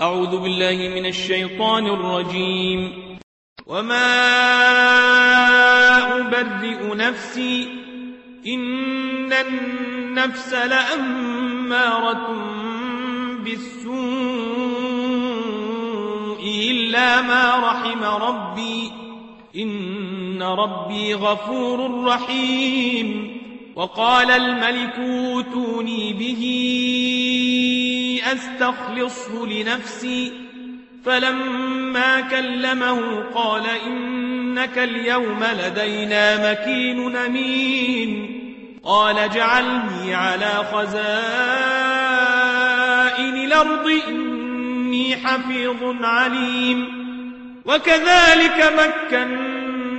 أعوذ بالله من الشيطان الرجيم. وما أبرئ نفسي إن النفس لأمارة بالسوء إلا ما رحم ربي إن ربي غفور رحيم. وقال الملك أوتوني به أستخلصه لنفسي. فلما كلمه قال إنك اليوم لدينا مكين أمين. قال اجعلني على خزائن الأرض إني حفيظ عليم. وكذلك مكنا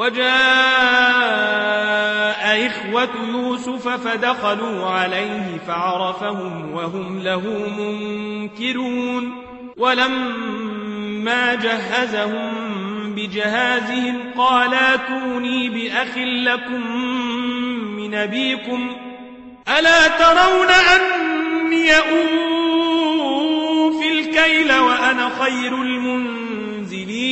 وجاء إخوة يوسف فدخلوا عليه فعرفهم وهم له منكرون ولما جهزهم بجهازهم قال آتوني بأخ لكم من أبيكم ألا ترون أني أوفي الكيل وأنا خير المنزلين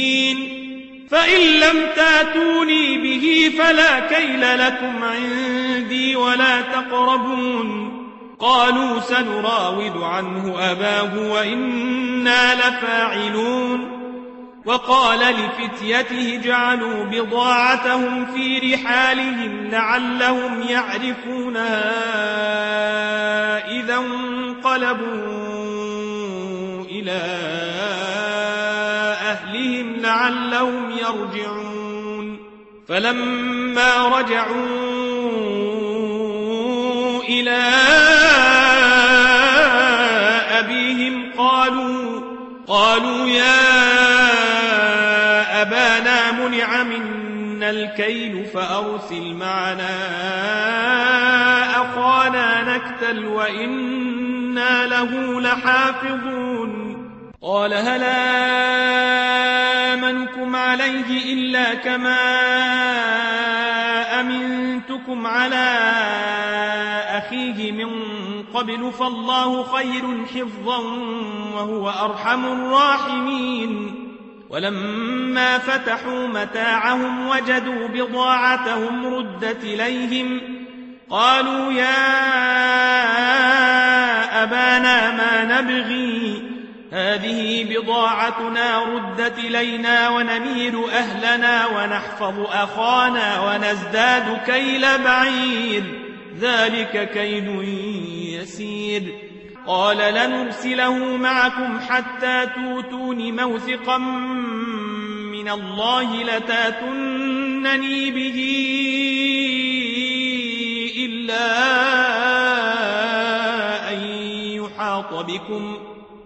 فإن لم تاتوني به فلا كيل لكم عندي ولا تقربون. قالوا سنراود عنه أباه وإنا لفاعلون. وقال لفتيته جعلوا بضاعتهم في رحالهم لعلهم يعرفونها إذا انقلبوا إلى لعلهم يرجعون. فلما رجعوا إلى أبيهم قالوا قالوا يا أبانا منع منا الكيل فأرسل معنا أخانا نكتل وإنا له لحافظون. قال هل آمنكم عليه إلا كما أمنتكم على أخيه من قبل فالله خير حفظا وهو أرحم الراحمين ولما فتحوا متاعهم وجدوا بضاعتهم ردت إليهم قالوا يا أبانا ما نبغي هذه بضاعتنا ردت إلينا ونمير أهلنا ونحفظ أخانا ونزداد كيل بعير. ذلك كيل يسير. قال لنرسله معكم حتى توتون موثقا من الله لتاتنني به إلا أن يحاط بكم.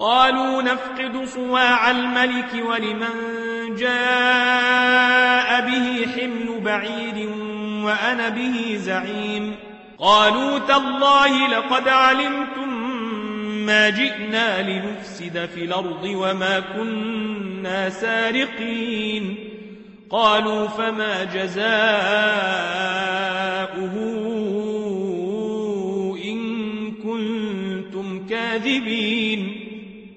قالوا نفقد صواع الملك ولمن جاء به حمل بعيد وأنا به زعيم. قالوا تالله لقد علمتم ما جئنا لنفسد في الأرض وما كنا سارقين. قالوا فما جزاؤه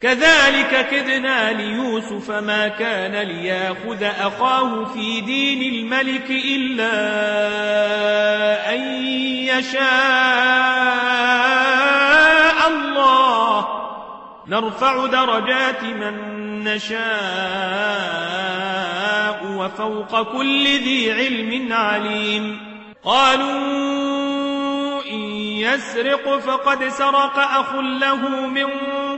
كذلك كدنا ليوسف ما كان ليأخذ أخاه في دين الملك إلا أن يشاء الله. نرفع درجات من نشاء وفوق كل ذي علم عليم. قالوا إن يسرق فقد سرق أخ له من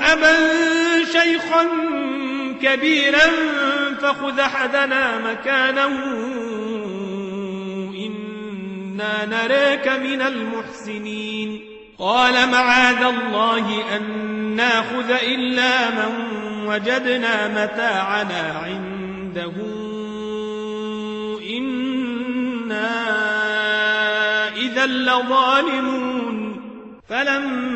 أبا شيخا كبيرا فخذ حدنا مكانه. إنا نراك من المحسنين. قال معاذ الله أن ناخذ إلا من وجدنا متاعنا عنده. إنا إذا لظالمون. فلما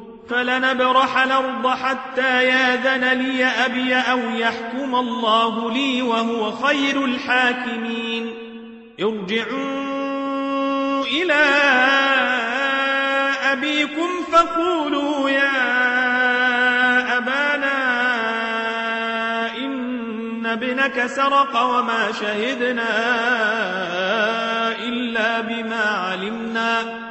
فلنبرح الأرض حتى ياذن لي أبي أو يحكم الله لي وهو خير الحاكمين. ارجعوا إلى أبيكم فقولوا يا أبانا إن ابنك سرق وما شهدنا إلا بما علمنا.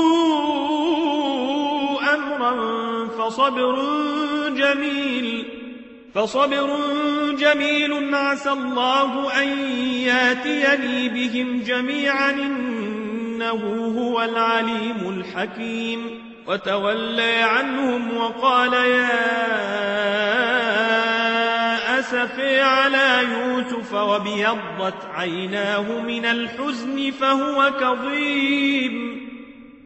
فصبر جميل فصبر جميل. عسى الله أن ياتيني بهم جميعا إنه هو العليم الحكيم. وتولى عنهم وقال يا أسفي على يوسف وبيضت عيناه من الحزن فهو كظيم.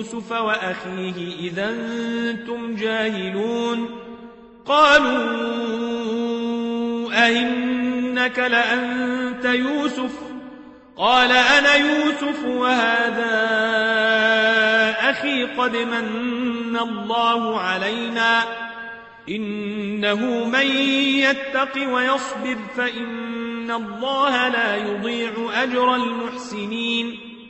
بيوسف وأخيه إذا أنتم جاهلون قالوا أئنك لأنت يوسف قال أنا يوسف وهذا أخي قد من الله علينا إنه من يتق ويصبر فإن الله لا يضيع أجر المحسنين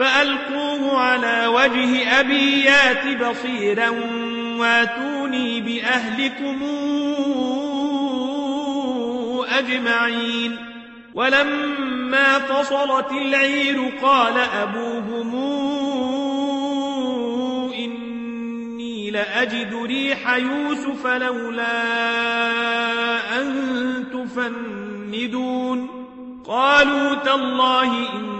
فألقوه على وجه أبي يات بصيرا واتوني بأهلكم أجمعين. ولما فصلت العير قال أبوهم إني لأجد ريح يوسف لولا أن تفندون. قالوا تالله إن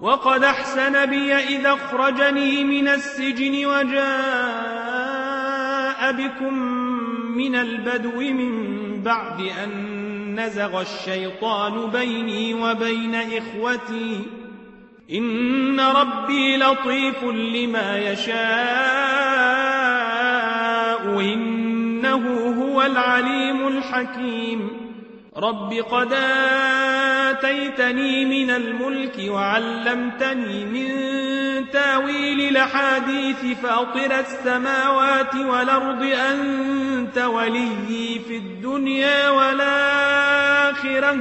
وقد أحسن بي إذا أخرجني من السجن وجاء بكم من البدو من بعد أن نزغ الشيطان بيني وبين إخوتي. إن ربي لطيف لما يشاء إنه هو العليم الحكيم. رب قد آتيتني من الملك وعلمتني من تأويل الأحاديث فاطر السماوات والأرض أنت وليي في الدنيا والآخرة.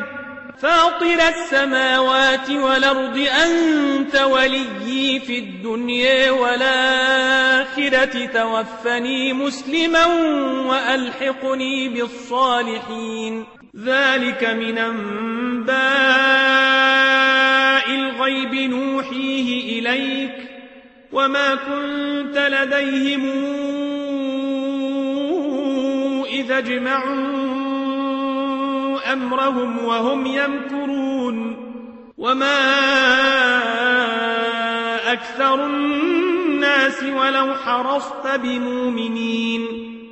فاطر السماوات والأرض أنت وليي في الدنيا والآخرة. توفني مسلما وألحقني بالصالحين. ذلك من أنباء الغيب نوحيه إليك وما كنت لديهم إذا اجمعوا أمرهم وهم يمكرون وما أكثر الناس ولو حرصت بمؤمنين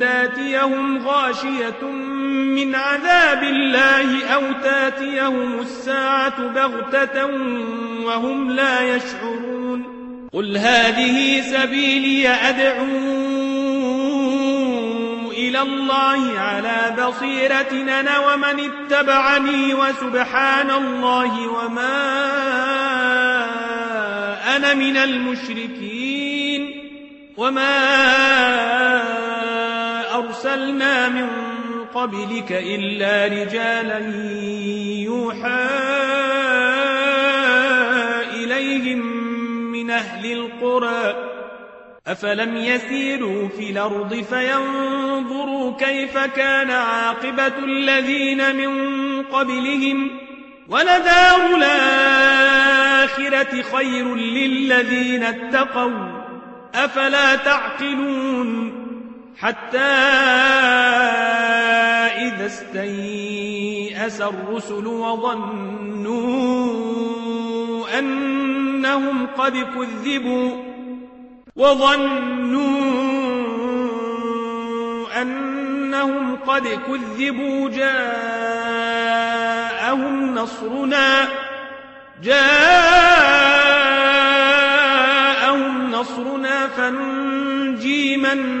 تاتيهم غاشية من عذاب الله أو تاتيهم الساعة بغتة وهم لا يشعرون. قل هذه سبيلي أدعو إلى الله على بصيرة أنا ومن اتبعني وسبحان الله وما أنا من المشركين. وما أرسلنا من قبلك إلا رجالا يوحى إليهم من أهل القرى أفلم يسيروا في الأرض فينظروا كيف كان عاقبة الذين من قبلهم ولدار الآخرة خير للذين اتقوا أفلا تعقلون حتى إذا استيأس الرسل وظنوا أنهم قد كذبوا وظنوا أنهم قد كذبوا جاءهم نصرنا جاءهم نصرنا فننجي من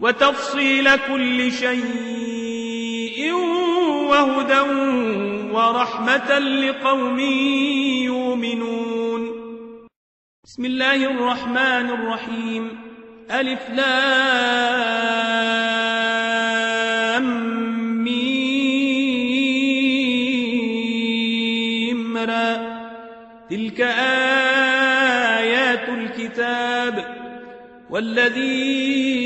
وتفصيل كل شيء وهدى ورحمة لقوم يؤمنون. بسم الله الرحمن الرحيم. ألف لام ميم را. تلك آيات الكتاب والذي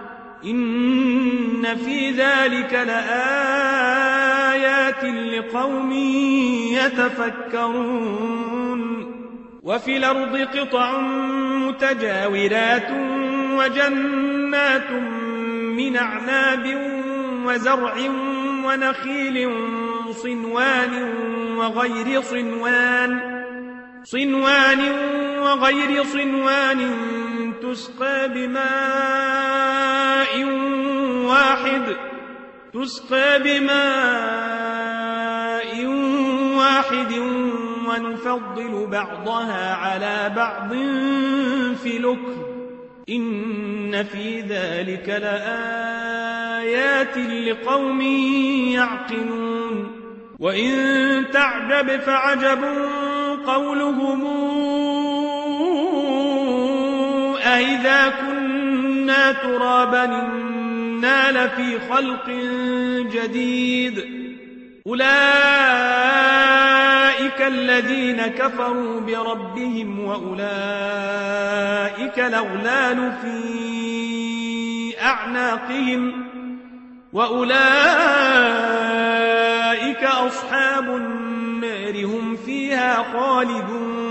إن في ذلك لآيات لقوم يتفكرون. وفي الأرض قطع متجاورات وجنات من أعناب وزرع ونخيل صنوان وغير صنوان. صنوان وغير صنوان تسقى بماء واحد. تسقى بماء واحد ونفضل بعضها على بعض في لكم إن في ذلك لآيات لقوم يعقلون. وإن تعجب فعجب قولهم أئذا كنا ترابا إنا لفي خلق جديد أولئك الذين كفروا بربهم وأولئك الأغلال في أعناقهم وأولئك أصحاب النار هم فيها خالدون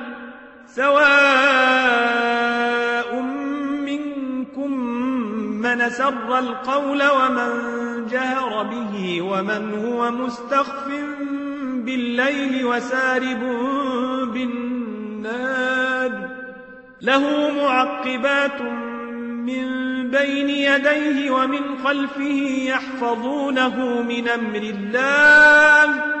سواء منكم من سر القول ومن جهر به ومن هو مستخف بالليل وسارب بالنار له معقبات من بين يديه ومن خلفه يحفظونه من أمر الله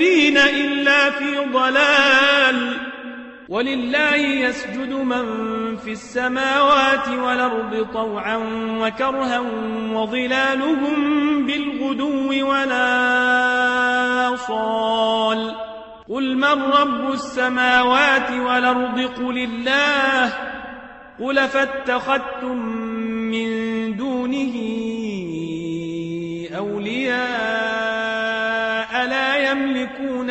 الكافرين إلا في ضلال. ولله يسجد من في السماوات والأرض طوعا وكرها وظلالهم بالغدو ولا صال. قل من رب السماوات والأرض؟ قل الله. قل فاتخذتم من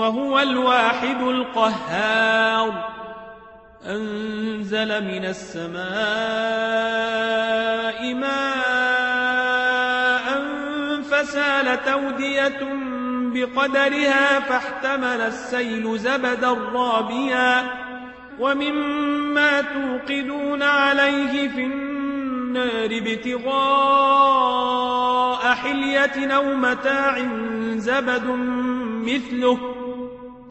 وهو الواحد القهار. أنزل من السماء ماء فسال تودية بقدرها فاحتمل السيل زبدا رابيا. ومما توقدون عليه في النار ابتغاء حلية أو متاع زبد مثله.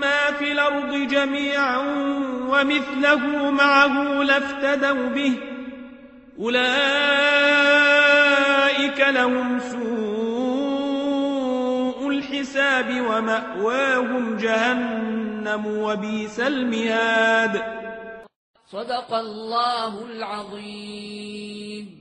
ما في الأرض جميعا ومثله معه لافتدوا به أولئك لهم سوء الحساب ومأواهم جهنم وبيس المهاد. صدق الله العظيم.